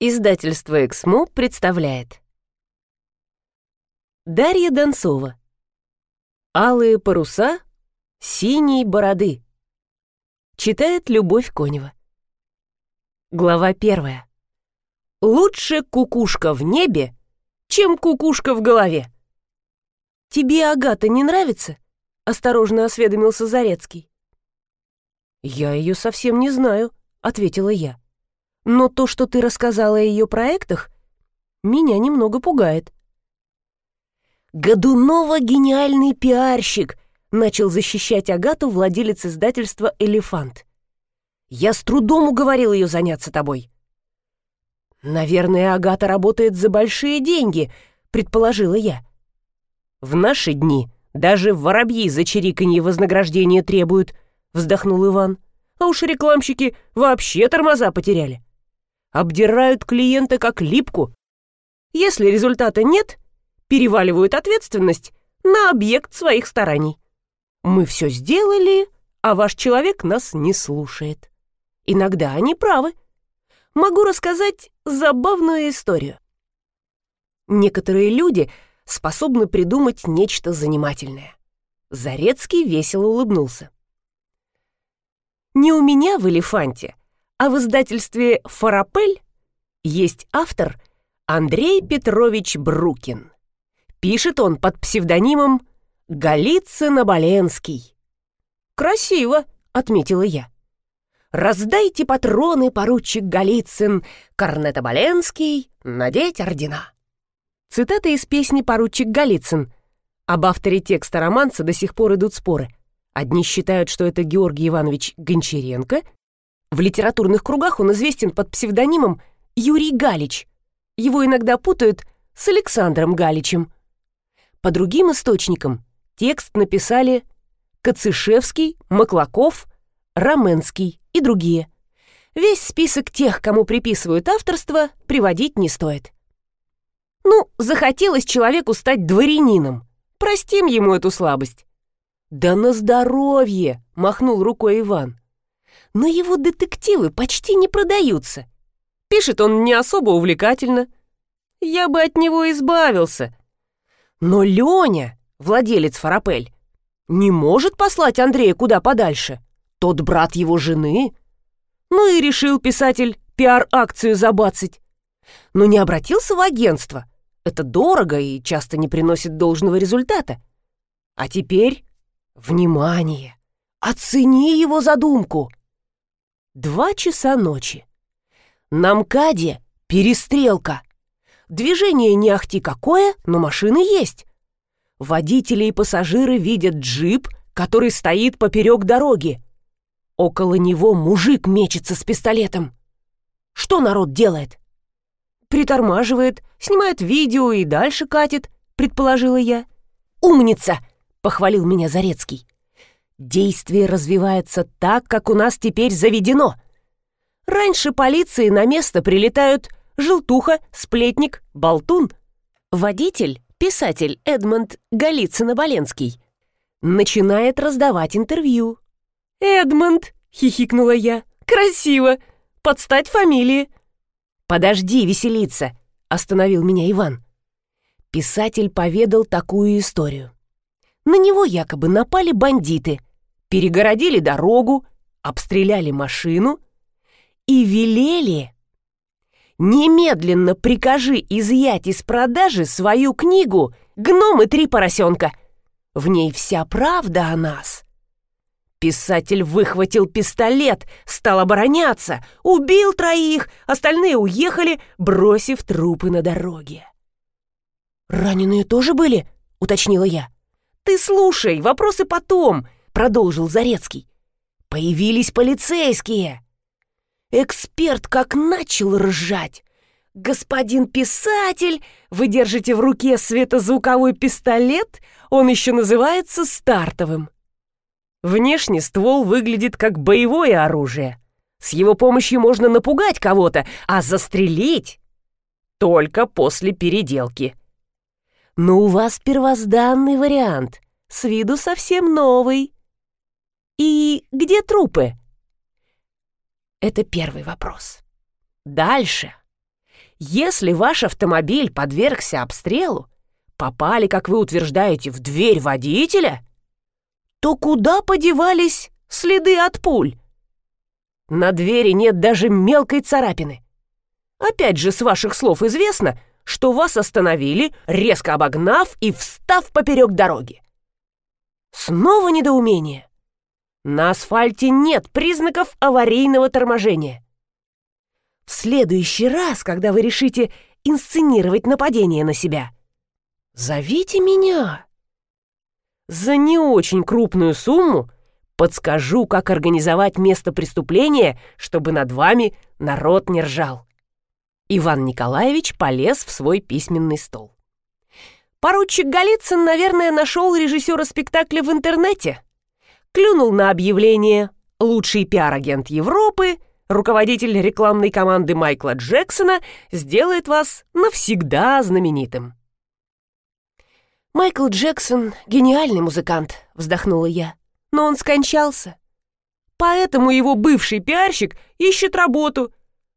Издательство «Эксмо» представляет Дарья Донцова «Алые паруса, синие бороды» Читает Любовь Конева Глава первая Лучше кукушка в небе, чем кукушка в голове «Тебе Агата не нравится?» — осторожно осведомился Зарецкий. «Я ее совсем не знаю», — ответила я. Но то, что ты рассказала о ее проектах, меня немного пугает. Годунова гениальный пиарщик, начал защищать Агату владелец издательства «Элефант». Я с трудом уговорил ее заняться тобой. Наверное, Агата работает за большие деньги, предположила я. В наши дни даже воробьи за чириканье вознаграждения требуют, вздохнул Иван. А уж рекламщики вообще тормоза потеряли обдирают клиента как липку. Если результата нет, переваливают ответственность на объект своих стараний. Мы все сделали, а ваш человек нас не слушает. Иногда они правы. Могу рассказать забавную историю. Некоторые люди способны придумать нечто занимательное. Зарецкий весело улыбнулся. Не у меня в «Элефанте», а в издательстве «Фарапель» есть автор Андрей Петрович Брукин. Пишет он под псевдонимом Голицын Оболенский. «Красиво», — отметила я. «Раздайте патроны, поручик Голицын, Корнет Оболенский, надеть ордена». Цитата из песни «Поручик Голицын». Об авторе текста романса до сих пор идут споры. Одни считают, что это Георгий Иванович Гончаренко — в литературных кругах он известен под псевдонимом Юрий Галич. Его иногда путают с Александром Галичем. По другим источникам текст написали Кацишевский, Маклаков, Раменский и другие. Весь список тех, кому приписывают авторство, приводить не стоит. Ну, захотелось человеку стать дворянином. Простим ему эту слабость. «Да на здоровье!» — махнул рукой Иван но его детективы почти не продаются. Пишет он не особо увлекательно. Я бы от него избавился. Но Леня, владелец Фарапель, не может послать Андрея куда подальше. Тот брат его жены. Ну и решил писатель пиар-акцию забацать. Но не обратился в агентство. Это дорого и часто не приносит должного результата. А теперь, внимание, оцени его задумку. Два часа ночи. На МКАДе перестрелка. Движение не ахти какое, но машины есть. Водители и пассажиры видят джип, который стоит поперек дороги. Около него мужик мечется с пистолетом. Что народ делает? Притормаживает, снимает видео и дальше катит, предположила я. «Умница!» — похвалил меня Зарецкий. Действие развивается так, как у нас теперь заведено. Раньше полиции на место прилетают желтуха, сплетник, болтун. Водитель, писатель Эдмонд Голицын-Оболенский, начинает раздавать интервью. «Эдмонд!» — хихикнула я. «Красиво! Подстать фамилии!» «Подожди веселиться!» — остановил меня Иван. Писатель поведал такую историю. На него якобы напали бандиты, перегородили дорогу, обстреляли машину и велели «Немедленно прикажи изъять из продажи свою книгу «Гном и три поросенка». В ней вся правда о нас». Писатель выхватил пистолет, стал обороняться, убил троих, остальные уехали, бросив трупы на дороге. «Раненые тоже были?» — уточнила я. «Ты слушай, вопросы потом», — продолжил Зарецкий. «Появились полицейские». Эксперт как начал ржать. «Господин писатель, вы держите в руке светозвуковой пистолет, он еще называется стартовым». Внешне ствол выглядит как боевое оружие. С его помощью можно напугать кого-то, а застрелить только после переделки. Но у вас первозданный вариант, с виду совсем новый. И где трупы? Это первый вопрос. Дальше. если ваш автомобиль подвергся обстрелу, попали, как вы утверждаете, в дверь водителя, то куда подевались следы от пуль? На двери нет даже мелкой царапины. Опять же, с ваших слов известно, что вас остановили, резко обогнав и встав поперек дороги. Снова недоумение. На асфальте нет признаков аварийного торможения. В следующий раз, когда вы решите инсценировать нападение на себя, зовите меня. За не очень крупную сумму подскажу, как организовать место преступления, чтобы над вами народ не ржал. Иван Николаевич полез в свой письменный стол. Поручик Голицын, наверное, нашел режиссера спектакля в интернете клюнул на объявление «Лучший пиар-агент Европы», руководитель рекламной команды Майкла Джексона сделает вас навсегда знаменитым. «Майкл Джексон — гениальный музыкант», — вздохнула я. «Но он скончался. Поэтому его бывший пиарщик ищет работу,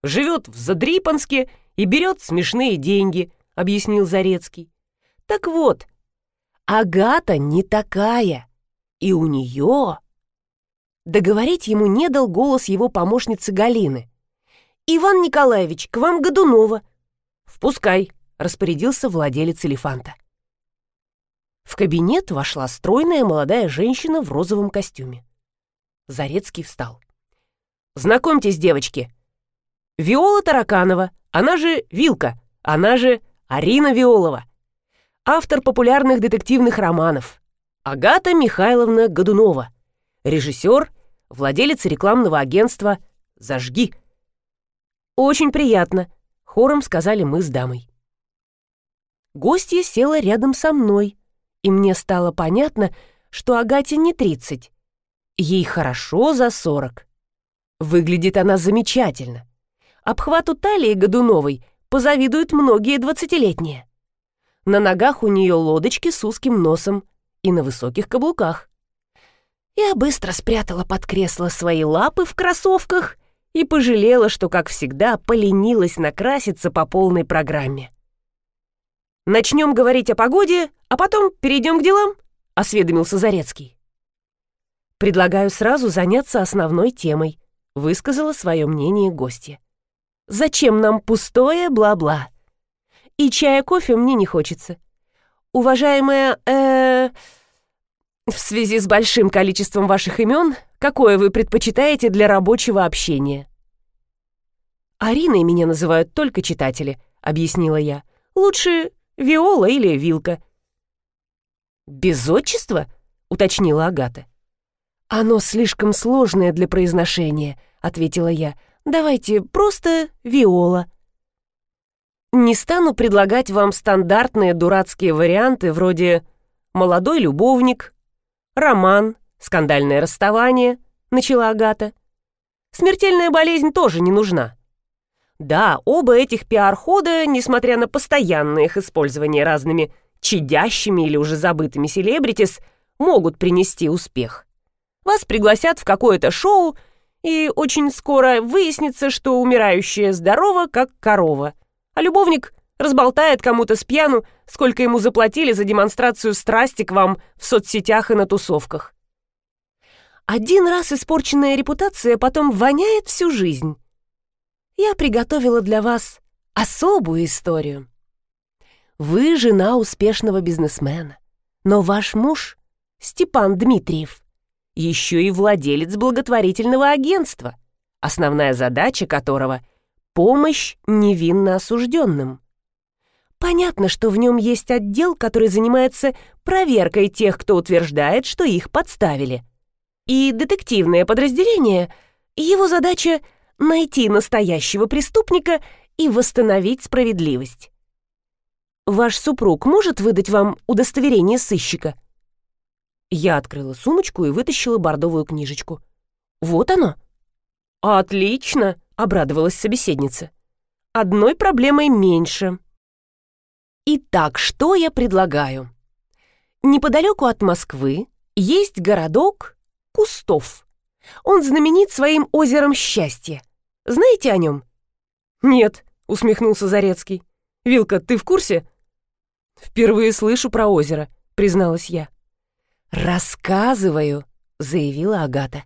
живет в Задрипанске и берет смешные деньги», — объяснил Зарецкий. «Так вот, Агата не такая. И у нее... Договорить ему не дал голос его помощницы Галины. «Иван Николаевич, к вам Годунова!» «Впускай!» — распорядился владелец элефанта. В кабинет вошла стройная молодая женщина в розовом костюме. Зарецкий встал. «Знакомьтесь, девочки. Виола Тараканова, она же Вилка, она же Арина Виолова. Автор популярных детективных романов. Агата Михайловна Годунова, режиссер, владелец рекламного агентства «Зажги». «Очень приятно», — хором сказали мы с дамой. Гостья села рядом со мной, и мне стало понятно, что Агате не тридцать. Ей хорошо за сорок. Выглядит она замечательно. Обхвату талии Годуновой позавидуют многие двадцатилетние. На ногах у нее лодочки с узким носом — и на высоких каблуках. Я быстро спрятала под кресло свои лапы в кроссовках и пожалела, что, как всегда, поленилась накраситься по полной программе. «Начнем говорить о погоде, а потом перейдем к делам», — осведомился Зарецкий. «Предлагаю сразу заняться основной темой», — высказала свое мнение гостья. «Зачем нам пустое бла-бла? И чая кофе мне не хочется. Уважаемая, э, в связи с большим количеством ваших имен, какое вы предпочитаете для рабочего общения? Ариной меня называют только читатели, объяснила я. Лучше Виола или Вилка. Без отчества? уточнила Агата. Оно слишком сложное для произношения, ответила я. Давайте просто Виола. Не стану предлагать вам стандартные дурацкие варианты вроде «молодой любовник», «роман», «скандальное расставание», — начала Агата. Смертельная болезнь тоже не нужна. Да, оба этих пиар-хода, несмотря на постоянное их использование разными чадящими или уже забытыми селебритис, могут принести успех. Вас пригласят в какое-то шоу, и очень скоро выяснится, что умирающая здорова, как корова — а любовник разболтает кому-то с пьяну, сколько ему заплатили за демонстрацию страсти к вам в соцсетях и на тусовках. Один раз испорченная репутация потом воняет всю жизнь. Я приготовила для вас особую историю. Вы жена успешного бизнесмена, но ваш муж, Степан Дмитриев, еще и владелец благотворительного агентства, основная задача которого — помощь невинно осужденным. Понятно, что в нем есть отдел, который занимается проверкой тех, кто утверждает, что их подставили. И детективное подразделение, его задача — найти настоящего преступника и восстановить справедливость. Ваш супруг может выдать вам удостоверение сыщика? Я открыла сумочку и вытащила бордовую книжечку. Вот оно. Отлично обрадовалась собеседница. «Одной проблемой меньше». Итак, что я предлагаю? Неподалеку от Москвы есть городок Кустов. Он знаменит своим озером счастья. Знаете о нем? Нет, — усмехнулся Зарецкий. «Вилка, ты в курсе?» «Впервые слышу про озеро», — призналась я. «Рассказываю», — заявила Агата.